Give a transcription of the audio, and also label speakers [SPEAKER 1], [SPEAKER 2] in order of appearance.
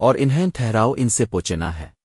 [SPEAKER 1] اور انہیں ٹھہراؤ ان سے پوچنا ہے۔